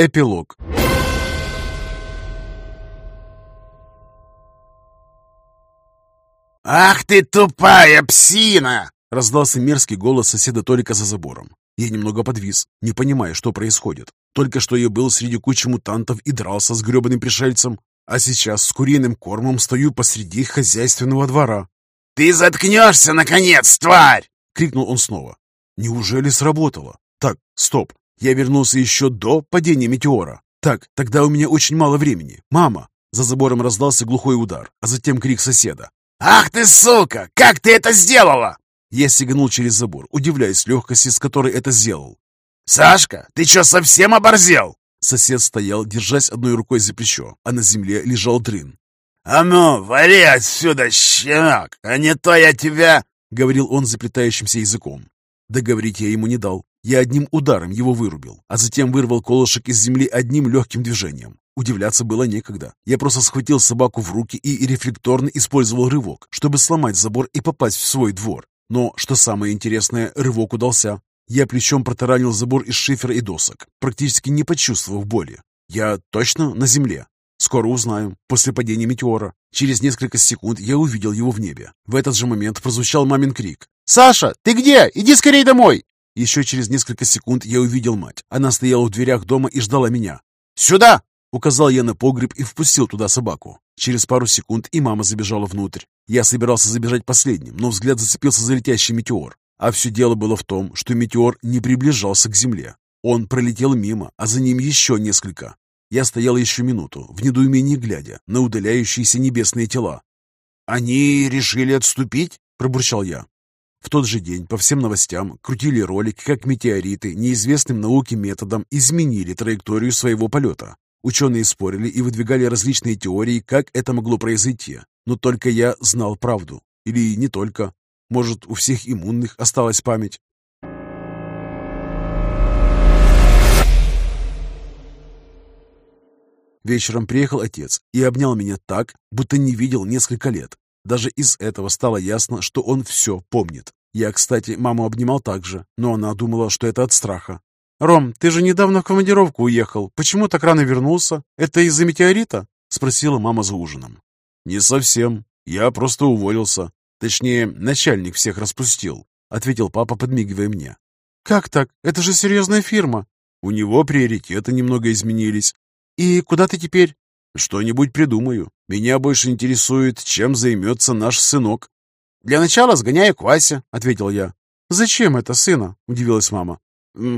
Эпилог «Ах ты тупая псина!» Раздался мерзкий голос соседа Толика за забором. Я немного подвис, не понимая, что происходит. Только что я был среди кучи мутантов и дрался с гребаным пришельцем, а сейчас с куриным кормом стою посреди хозяйственного двора. «Ты заткнешься, наконец, тварь!» — крикнул он снова. Неужели сработало? Так, стоп, я вернулся еще до падения метеора. Так, тогда у меня очень мало времени. Мама! За забором раздался глухой удар, а затем крик соседа. «Ах ты, сука! Как ты это сделала?» Я сиганул через забор, удивляясь легкости, с которой это сделал. «Сашка, ты что, совсем оборзел?» Сосед стоял, держась одной рукой за плечо, а на земле лежал дрын. «А ну, вали отсюда, щенок, а не то я тебя...» — говорил он заплетающимся языком. Договорить я ему не дал. Я одним ударом его вырубил, а затем вырвал колышек из земли одним легким движением. Удивляться было некогда. Я просто схватил собаку в руки и рефлекторно использовал рывок, чтобы сломать забор и попасть в свой двор. Но, что самое интересное, рывок удался. Я плечом протаранил забор из шифера и досок, практически не почувствовав боли. Я точно на земле. Скоро узнаем, после падения метеора. Через несколько секунд я увидел его в небе. В этот же момент прозвучал мамин крик. «Саша, ты где? Иди скорее домой!» Еще через несколько секунд я увидел мать. Она стояла в дверях дома и ждала меня. «Сюда!» Указал я на погреб и впустил туда собаку. Через пару секунд и мама забежала внутрь. Я собирался забежать последним, но взгляд зацепился за летящий метеор. А все дело было в том, что метеор не приближался к Земле. Он пролетел мимо, а за ним еще несколько. Я стоял еще минуту, в недоумении глядя на удаляющиеся небесные тела. «Они решили отступить?» – пробурчал я. В тот же день по всем новостям крутили ролик, как метеориты неизвестным науке методом изменили траекторию своего полета. Ученые спорили и выдвигали различные теории, как это могло произойти. Но только я знал правду. Или не только. Может, у всех иммунных осталась память. Вечером приехал отец и обнял меня так, будто не видел несколько лет. Даже из этого стало ясно, что он все помнит. Я, кстати, маму обнимал так же, но она думала, что это от страха. «Ром, ты же недавно в командировку уехал. Почему так рано вернулся? Это из-за метеорита?» — спросила мама за ужином. «Не совсем. Я просто уволился. Точнее, начальник всех распустил», — ответил папа, подмигивая мне. «Как так? Это же серьезная фирма». «У него приоритеты немного изменились». «И куда ты теперь?» «Что-нибудь придумаю. Меня больше интересует, чем займется наш сынок». «Для начала сгоняю к Васе», — ответил я. «Зачем это, сына?» — удивилась мама.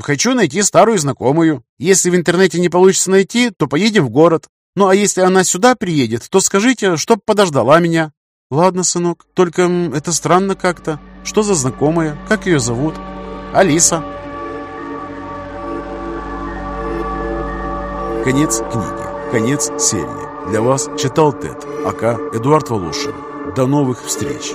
Хочу найти старую знакомую. Если в интернете не получится найти, то поедем в город. Ну а если она сюда приедет, то скажите, чтоб подождала меня. Ладно, сынок, только это странно как-то. Что за знакомая? Как ее зовут? Алиса. Конец книги. Конец серии. Для вас читал Тед, АК Эдуард Волошин. До новых встреч!